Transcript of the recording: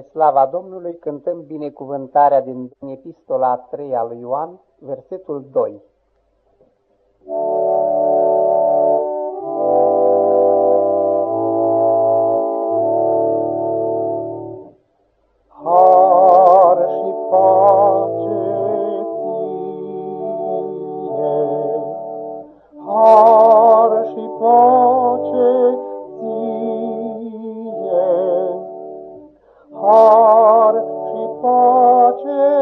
spre slava Domnului cântăm binecuvântarea din epistola a 3 a lui Ioan, versetul 2. Har și pace ție, har și pace doar și pace.